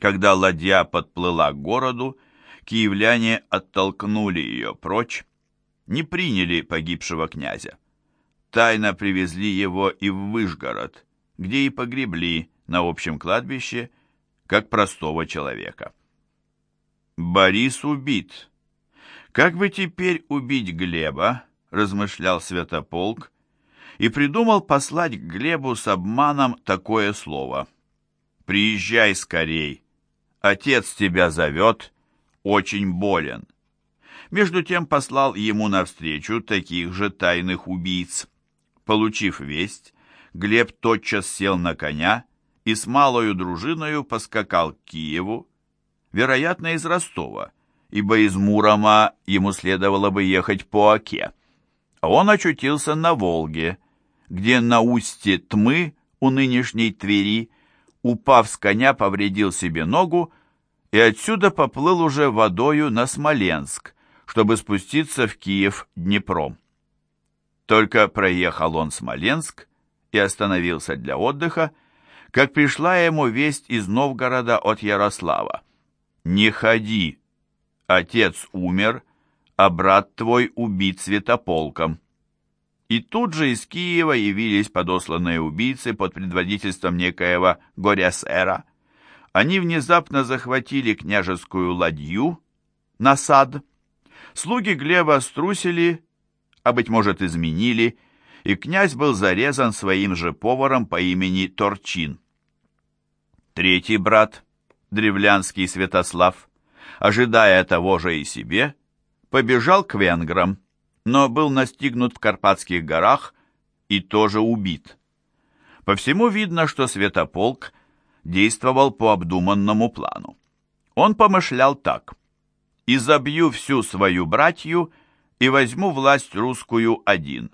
Когда ладья подплыла к городу, киевляне оттолкнули ее прочь, не приняли погибшего князя. Тайно привезли его и в Выжгород, где и погребли на общем кладбище, как простого человека. Борис убит. Как бы теперь убить Глеба, размышлял Святополк, и придумал послать к Глебу с обманом такое слово. «Приезжай скорей, отец тебя зовет, очень болен». Между тем послал ему навстречу таких же тайных убийц. Получив весть, Глеб тотчас сел на коня и с малою дружиною поскакал к Киеву, вероятно, из Ростова, ибо из Мурома ему следовало бы ехать по Оке. Он очутился на Волге, где на устье Тмы у нынешней Твери, упав с коня, повредил себе ногу и отсюда поплыл уже водою на Смоленск, чтобы спуститься в Киев Днепром. Только проехал он Смоленск и остановился для отдыха, как пришла ему весть из Новгорода от Ярослава. «Не ходи, отец умер, а брат твой убит святополком». И тут же из Киева явились подосланные убийцы под предводительством некоего Горясера. Они внезапно захватили княжескую ладью, насад. Слуги Глеба струсили, а, быть может, изменили, и князь был зарезан своим же поваром по имени Торчин. Третий брат, древлянский Святослав, ожидая того же и себе, побежал к венграм, но был настигнут в Карпатских горах и тоже убит. По всему видно, что Святополк действовал по обдуманному плану. Он помышлял так. «Изобью всю свою братью и возьму власть русскую один».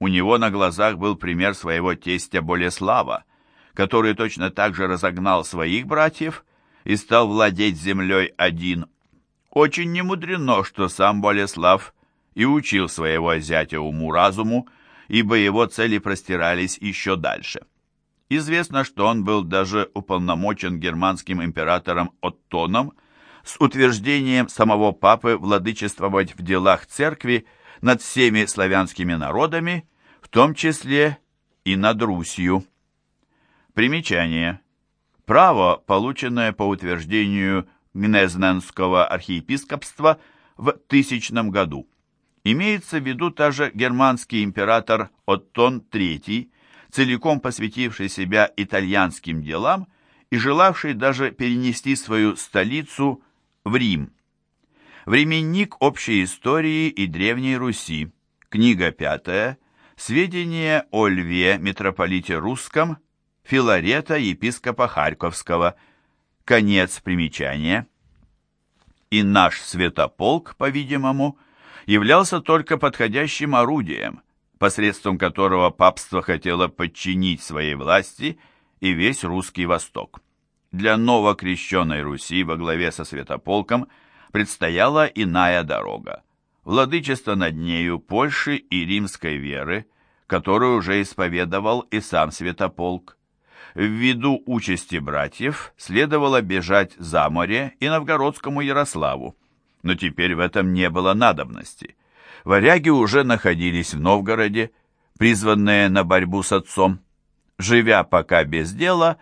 У него на глазах был пример своего тестя Болеслава, который точно так же разогнал своих братьев и стал владеть землей один. Очень немудрено, что сам Болеслав и учил своего зятя уму-разуму, ибо его цели простирались еще дальше. Известно, что он был даже уполномочен германским императором Оттоном с утверждением самого папы владычествовать в делах церкви над всеми славянскими народами, в том числе и над Русью. Примечание. Право, полученное по утверждению Гнезненского архиепископства в тысячном году. Имеется в виду также германский император Оттон III, целиком посвятивший себя итальянским делам и желавший даже перенести свою столицу в Рим. Временник общей истории и Древней Руси. Книга пятая. Сведения о Льве, митрополите русском, Филарета, епископа Харьковского. Конец примечания. И наш святополк, по-видимому, являлся только подходящим орудием, посредством которого папство хотело подчинить своей власти и весь русский Восток. Для новокрещенной Руси во главе со святополком предстояла иная дорога. Владычество над нею Польши и римской веры, которую уже исповедовал и сам святополк. Ввиду участи братьев следовало бежать за море и новгородскому Ярославу, но теперь в этом не было надобности. Варяги уже находились в Новгороде, призванные на борьбу с отцом. Живя пока без дела,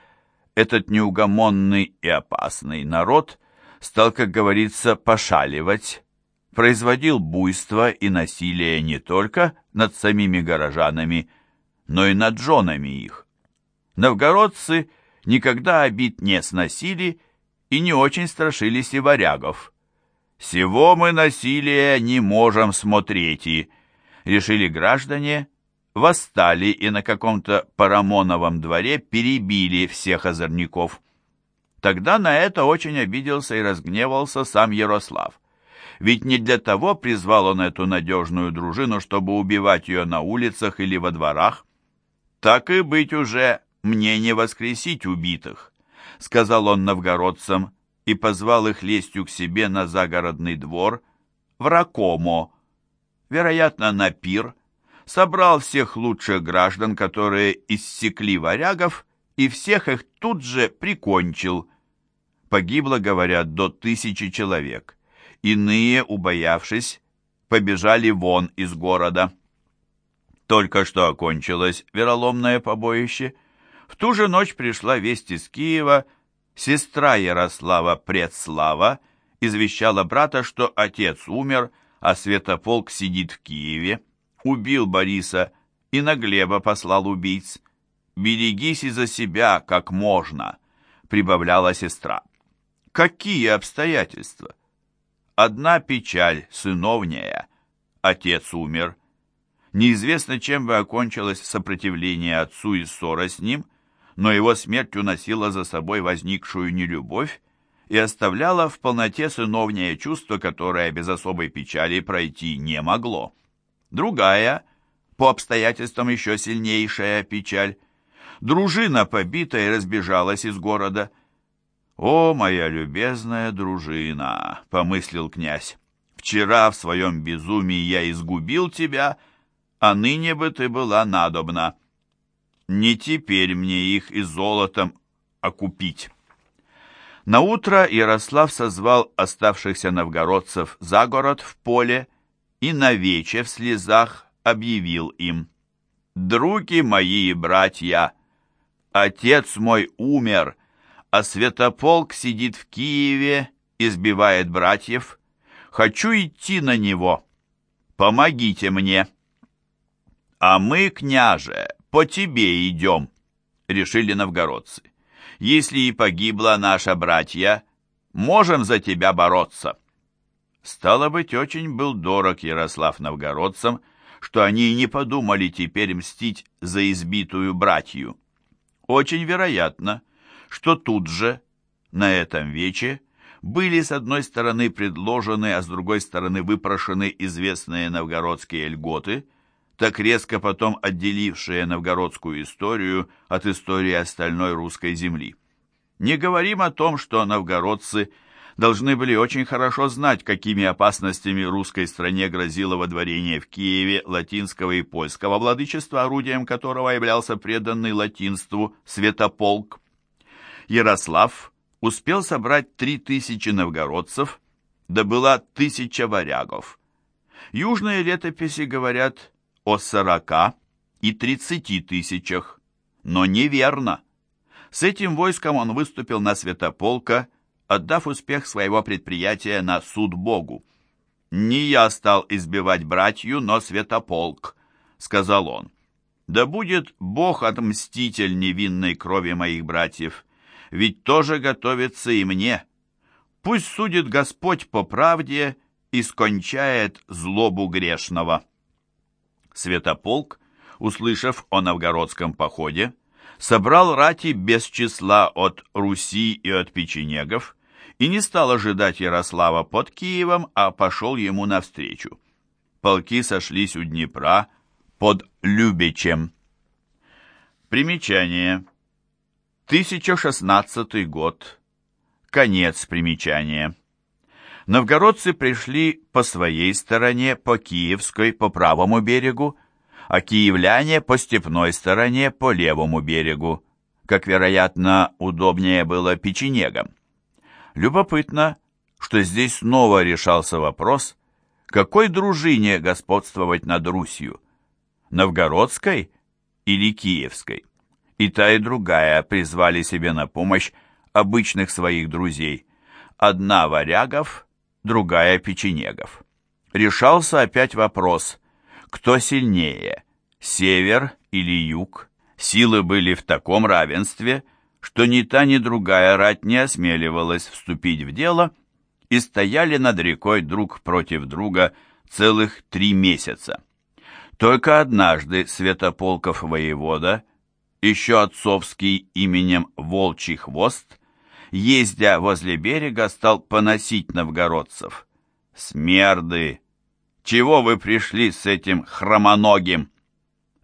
этот неугомонный и опасный народ стал, как говорится, пошаливать, производил буйство и насилие не только над самими горожанами, но и над женами их. Новгородцы никогда обид не сносили и не очень страшились и варягов. «Сего мы насилия не можем смотреть и...» решили граждане, восстали и на каком-то Парамоновом дворе перебили всех озорников. Тогда на это очень обиделся и разгневался сам Ярослав. Ведь не для того призвал он эту надежную дружину, чтобы убивать ее на улицах или во дворах. Так и быть уже мне не воскресить убитых», — сказал он новгородцам и позвал их лестью к себе на загородный двор в Ракомо, вероятно, на пир, собрал всех лучших граждан, которые иссекли варягов, и всех их тут же прикончил. Погибло, говорят, до тысячи человек. Иные, убоявшись, побежали вон из города. Только что окончилось вероломное побоище. В ту же ночь пришла весть из Киева, сестра Ярослава Предслава извещала брата, что отец умер, а Святополк сидит в Киеве, убил Бориса и на Глеба послал убийц. «Берегись и за себя, как можно», — прибавляла сестра. «Какие обстоятельства?» «Одна печаль, сыновняя. Отец умер. Неизвестно, чем бы окончилось сопротивление отцу и ссора с ним, но его смерть уносила за собой возникшую нелюбовь и оставляла в полноте сыновнее чувство, которое без особой печали пройти не могло. Другая, по обстоятельствам еще сильнейшая печаль, Дружина побита и разбежалась из города. «О, моя любезная дружина!» — помыслил князь. «Вчера в своем безумии я изгубил тебя, а ныне бы ты была надобна. Не теперь мне их и золотом окупить». Наутро Ярослав созвал оставшихся новгородцев за город в поле и на вече в слезах объявил им «Други мои и братья!» Отец мой умер, а Святополк сидит в Киеве, избивает братьев. Хочу идти на него. Помогите мне. А мы, княже, по тебе идем, решили новгородцы. Если и погибла наша братья, можем за тебя бороться. Стало быть, очень был дорог Ярослав новгородцам, что они и не подумали теперь мстить за избитую братью. Очень вероятно, что тут же, на этом вече, были с одной стороны предложены, а с другой стороны выпрошены известные новгородские льготы, так резко потом отделившие новгородскую историю от истории остальной русской земли. Не говорим о том, что новгородцы – должны были очень хорошо знать, какими опасностями русской стране грозило водворение в Киеве латинского и польского владычества, орудием которого являлся преданный латинству Святополк. Ярослав успел собрать три тысячи новгородцев, да была тысяча варягов. Южные летописи говорят о сорока и тридцати тысячах, но неверно. С этим войском он выступил на Святополка отдав успех своего предприятия на суд Богу. «Не я стал избивать братью, но святополк», — сказал он. «Да будет Бог отмститель невинной крови моих братьев, ведь тоже готовится и мне. Пусть судит Господь по правде и скончает злобу грешного». Святополк, услышав о новгородском походе, собрал рати без числа от Руси и от печенегов, и не стал ожидать Ярослава под Киевом, а пошел ему навстречу. Полки сошлись у Днепра под Любичем. Примечание. 1016 год. Конец примечания. Новгородцы пришли по своей стороне, по Киевской, по правому берегу, а киевляне по степной стороне, по левому берегу, как, вероятно, удобнее было печенегам. Любопытно, что здесь снова решался вопрос, какой дружине господствовать над Русью, новгородской или киевской. И та, и другая призвали себе на помощь обычных своих друзей. Одна варягов, другая печенегов. Решался опять вопрос, кто сильнее, север или юг. Силы были в таком равенстве, что ни та, ни другая рать не осмеливалась вступить в дело и стояли над рекой друг против друга целых три месяца. Только однажды Святополков воевода, еще отцовский именем Волчий Хвост, ездя возле берега, стал поносить новгородцев. «Смерды! Чего вы пришли с этим хромоногим?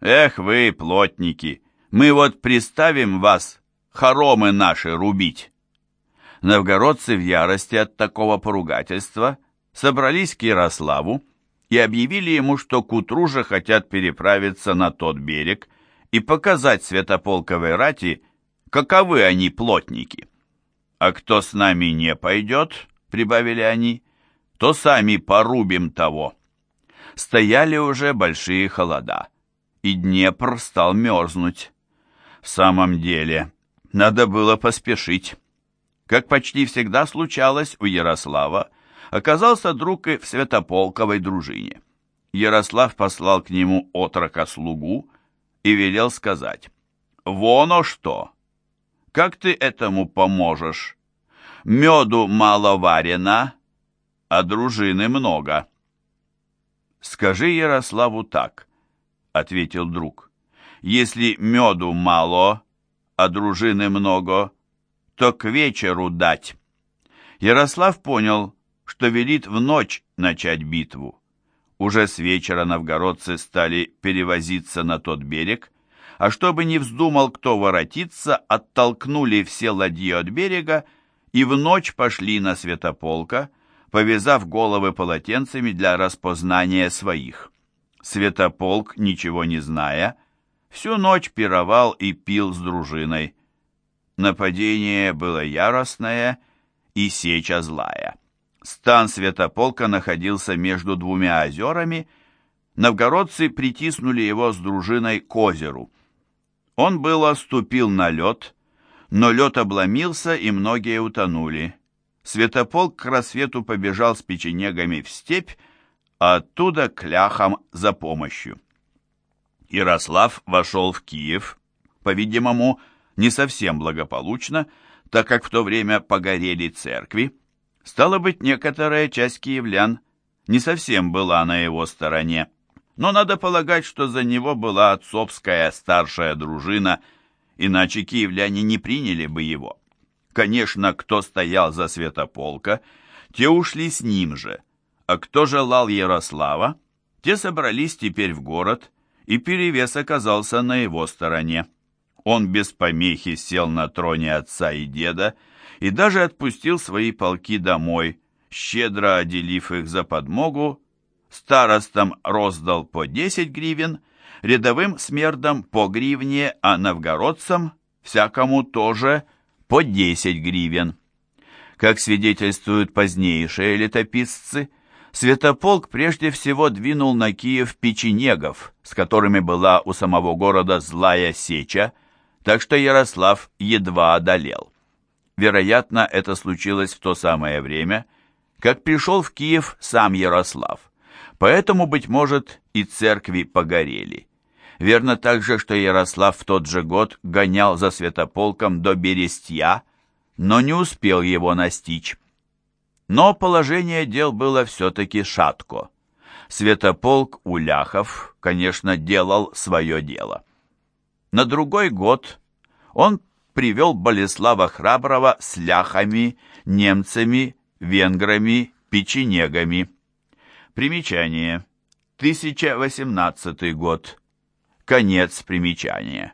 Эх вы, плотники, мы вот приставим вас хоромы наши рубить. Новгородцы в ярости от такого поругательства собрались к Ярославу и объявили ему, что к утру же хотят переправиться на тот берег и показать святополковой рати, каковы они плотники. «А кто с нами не пойдет, — прибавили они, — то сами порубим того». Стояли уже большие холода, и Днепр стал мерзнуть. В самом деле, надо было поспешить. Как почти всегда случалось у Ярослава, оказался друг и в Святополковой дружине. Ярослав послал к нему отрока-слугу и велел сказать, «Вон о что! Как ты этому поможешь? Меду мало варено, а дружины много». «Скажи Ярославу так», — ответил друг, «если меду мало, а дружины много, то к вечеру дать». Ярослав понял, что велит в ночь начать битву. Уже с вечера новгородцы стали перевозиться на тот берег, а чтобы не вздумал кто воротиться, оттолкнули все ладьи от берега и в ночь пошли на Святополка, повязав головы полотенцами для распознания своих. Святополк, ничего не зная, всю ночь пировал и пил с дружиной. Нападение было яростное и сеча злая. Стан Святополка находился между двумя озерами, новгородцы притиснули его с дружиной к озеру. Он было ступил на лед, но лед обломился, и многие утонули. Святополк к рассвету побежал с печенегами в степь, а оттуда к ляхам за помощью. Ярослав вошел в Киев, по-видимому, не совсем благополучно, так как в то время погорели церкви, Стало быть, некоторая часть киевлян не совсем была на его стороне, но надо полагать, что за него была отцовская старшая дружина, иначе киевляне не приняли бы его. Конечно, кто стоял за Святополка, те ушли с ним же, а кто желал Ярослава, те собрались теперь в город, и перевес оказался на его стороне. Он без помехи сел на троне отца и деда, и даже отпустил свои полки домой, щедро отделив их за подмогу, старостам роздал по 10 гривен, рядовым смердам по гривне, а новгородцам всякому тоже по 10 гривен. Как свидетельствуют позднейшие летописцы, Святополк прежде всего двинул на Киев печенегов, с которыми была у самого города злая сеча, так что Ярослав едва одолел. Вероятно, это случилось в то самое время, как пришел в Киев сам Ярослав. Поэтому, быть может, и церкви погорели. Верно также, что Ярослав в тот же год гонял за святополком до Берестья, но не успел его настичь. Но положение дел было все-таки шатко. Святополк у ляхов, конечно, делал свое дело. На другой год он привел Болеслава Храброго с ляхами, немцами, венграми, печенегами. Примечание. 1018 год. Конец примечания.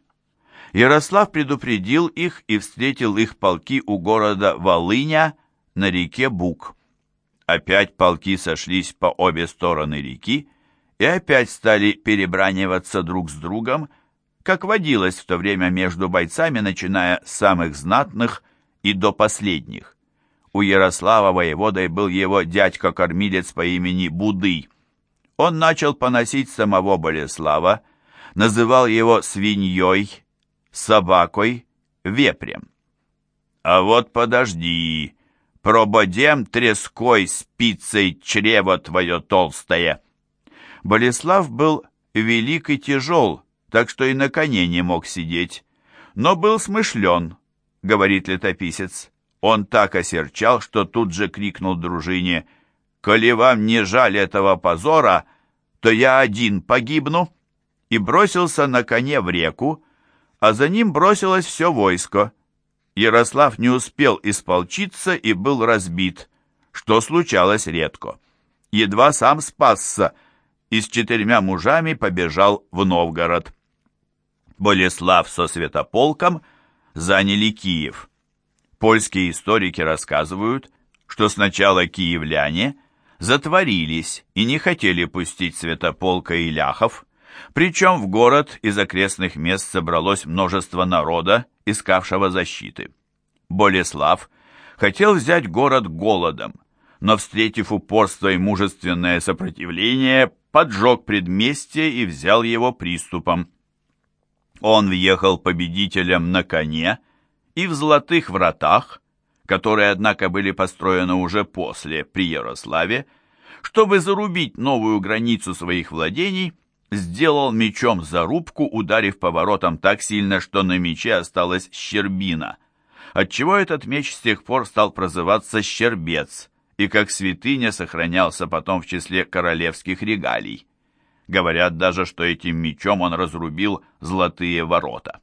Ярослав предупредил их и встретил их полки у города Волыня на реке Бук. Опять полки сошлись по обе стороны реки и опять стали перебраниваться друг с другом, как водилось в то время между бойцами, начиная с самых знатных и до последних. У Ярослава воеводой был его дядька-кормилец по имени Будый. Он начал поносить самого Болеслава, называл его свиньей, собакой, вепрем. «А вот подожди, прободем треской спицей чрево твое толстое!» Болеслав был велик и тяжел, так что и на коне не мог сидеть. Но был смышлен, говорит летописец. Он так осерчал, что тут же крикнул дружине, «Коли вам не жаль этого позора, то я один погибну!» и бросился на коне в реку, а за ним бросилось все войско. Ярослав не успел исполчиться и был разбит, что случалось редко. Едва сам спасся и с четырьмя мужами побежал в Новгород. Болеслав со Святополком заняли Киев. Польские историки рассказывают, что сначала киевляне затворились и не хотели пустить Святополка и ляхов, причем в город из окрестных мест собралось множество народа, искавшего защиты. Болеслав хотел взять город голодом, но, встретив упорство и мужественное сопротивление, поджег предместье и взял его приступом. Он въехал победителем на коне и в золотых вратах, которые, однако, были построены уже после, при Ярославе, чтобы зарубить новую границу своих владений, сделал мечом зарубку, ударив поворотом так сильно, что на мече осталась щербина, отчего этот меч с тех пор стал прозываться «щербец», и как святыня сохранялся потом в числе королевских регалий. Говорят даже, что этим мечом он разрубил золотые ворота.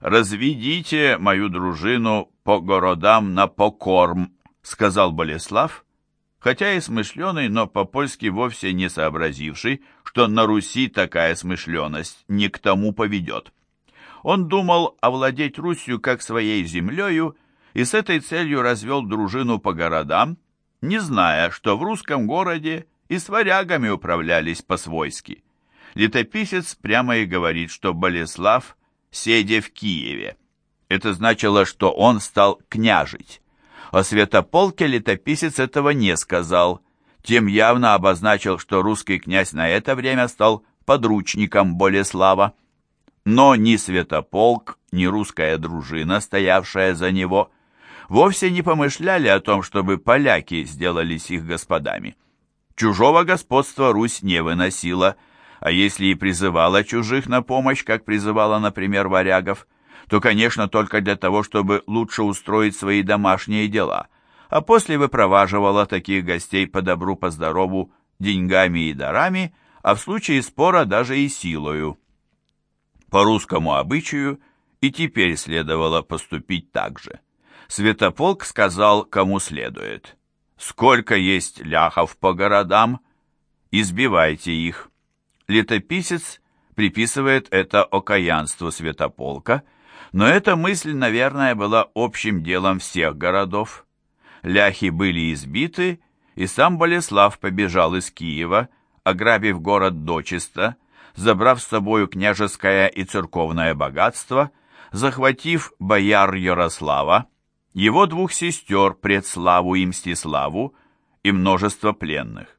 «Разведите мою дружину по городам на покорм», — сказал Болеслав, хотя и смышленый, но по-польски вовсе не сообразивший, что на Руси такая смышленность не к тому поведет. Он думал овладеть Русью как своей землею и с этой целью развел дружину по городам, не зная, что в русском городе и с варягами управлялись по-свойски. Летописец прямо и говорит, что Болеслав седе в Киеве. Это значило, что он стал княжить. О святополке летописец этого не сказал, тем явно обозначил, что русский князь на это время стал подручником Болеслава. Но ни святополк, ни русская дружина, стоявшая за него, вовсе не помышляли о том, чтобы поляки сделались их господами. Чужого господства Русь не выносила, а если и призывала чужих на помощь, как призывала, например, варягов, то, конечно, только для того, чтобы лучше устроить свои домашние дела, а после выпроваживала таких гостей по добру, по здорову, деньгами и дарами, а в случае спора даже и силою. По русскому обычаю и теперь следовало поступить так же. Святополк сказал, кому следует – Сколько есть ляхов по городам, избивайте их. Летописец приписывает это окаянству святополка, но эта мысль, наверное, была общим делом всех городов. Ляхи были избиты, и сам Болеслав побежал из Киева, ограбив город дочисто, забрав с собою княжеское и церковное богатство, захватив бояр Ярослава, его двух сестер Предславу и Мстиславу и множество пленных.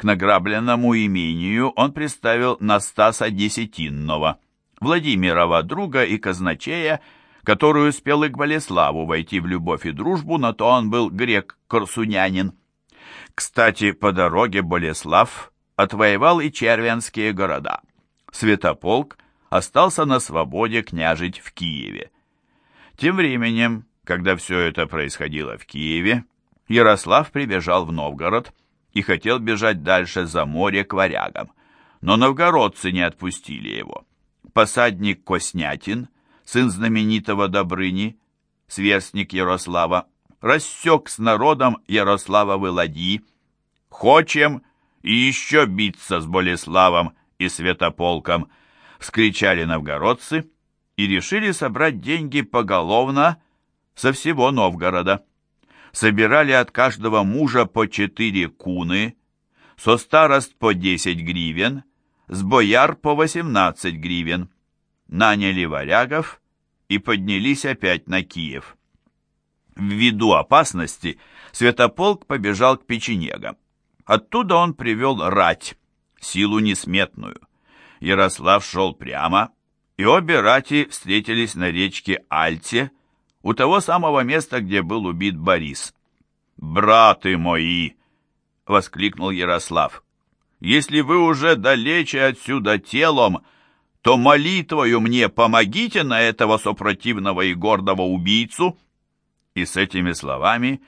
К награбленному имению он представил Настаса Десятинного, Владимирова друга и казначея, который успел и к Болеславу войти в любовь и дружбу, но то он был грек-корсунянин. Кстати, по дороге Болеслав отвоевал и червянские города. Святополк остался на свободе княжить в Киеве. Тем временем когда все это происходило в Киеве, Ярослав прибежал в Новгород и хотел бежать дальше за море к варягам, но новгородцы не отпустили его. Посадник Коснятин, сын знаменитого Добрыни, сверстник Ярослава, рассек с народом Ярославовы ладьи. «Хочем и еще биться с Болеславом и Святополком!» — вскричали новгородцы и решили собрать деньги поголовно со всего Новгорода. Собирали от каждого мужа по четыре куны, со старост по десять гривен, с бояр по восемнадцать гривен. Наняли варягов и поднялись опять на Киев. Ввиду опасности Святополк побежал к печенегам. Оттуда он привел рать, силу несметную. Ярослав шел прямо, и обе рати встретились на речке Альте, у того самого места, где был убит Борис. «Браты мои!» — воскликнул Ярослав. «Если вы уже далече отсюда телом, то молитвою мне помогите на этого сопротивного и гордого убийцу!» И с этими словами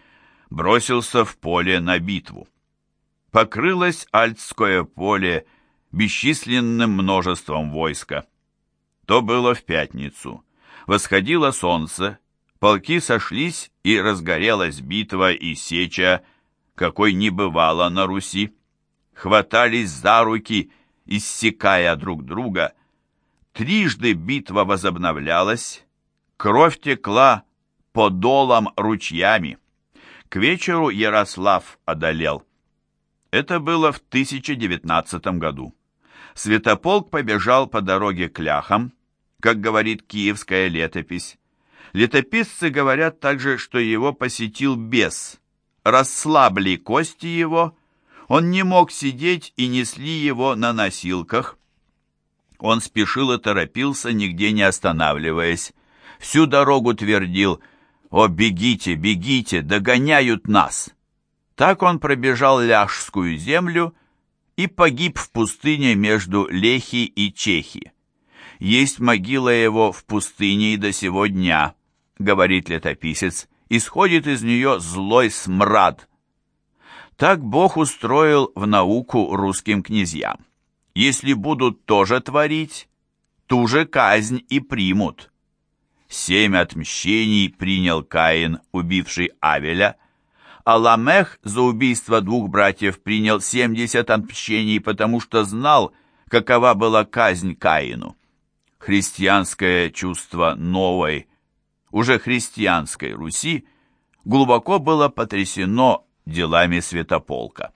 бросился в поле на битву. Покрылось Альтское поле бесчисленным множеством войска. То было в пятницу. Восходило солнце, полки сошлись, и разгорелась битва и сеча, какой не бывало на Руси. Хватались за руки, иссекая друг друга. Трижды битва возобновлялась, кровь текла по долам ручьями. К вечеру Ярослав одолел. Это было в 1019 году. Святополк побежал по дороге к ляхам, как говорит киевская летопись, Летописцы говорят также, что его посетил бес. Расслабли кости его, он не мог сидеть и несли его на носилках. Он спешил и торопился, нигде не останавливаясь. Всю дорогу твердил «О, бегите, бегите, догоняют нас!» Так он пробежал Ляжскую землю и погиб в пустыне между Лехи и Чехи. Есть могила его в пустыне и до сего дня, говорит летописец, исходит из нее злой смрад. Так Бог устроил в науку русским князьям. Если будут тоже творить, ту же казнь и примут. Семь отмщений принял Каин, убивший Авеля, а Ламех за убийство двух братьев принял семьдесят отмщений, потому что знал, какова была казнь Каину. Христианское чувство новой, уже христианской Руси глубоко было потрясено делами Святополка.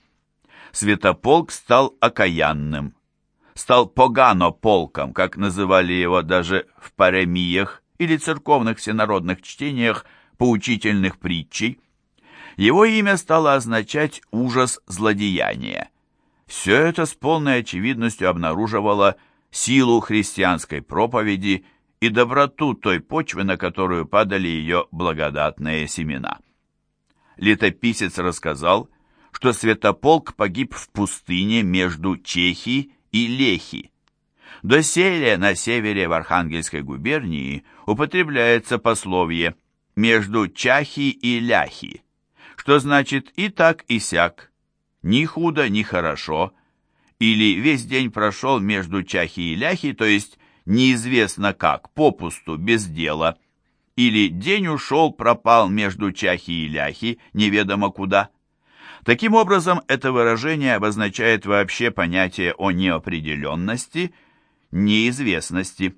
Святополк стал окаянным, стал погано-полком, как называли его даже в паремиях или церковных всенародных чтениях поучительных притчей. Его имя стало означать ужас злодеяния. Все это с полной очевидностью обнаруживало силу христианской проповеди и доброту той почвы, на которую падали ее благодатные семена. Летописец рассказал, что Святополк погиб в пустыне между Чехией и Лехи. Доселе на севере в Архангельской губернии употребляется пословие «между Чахи и Ляхи», что значит и так, и сяк, ни худо, ни хорошо, или весь день прошел между Чахи и Ляхи, то есть неизвестно как, попусту, без дела, или день ушел, пропал между Чахи и Ляхи, неведомо куда – Таким образом, это выражение обозначает вообще понятие о неопределенности, неизвестности.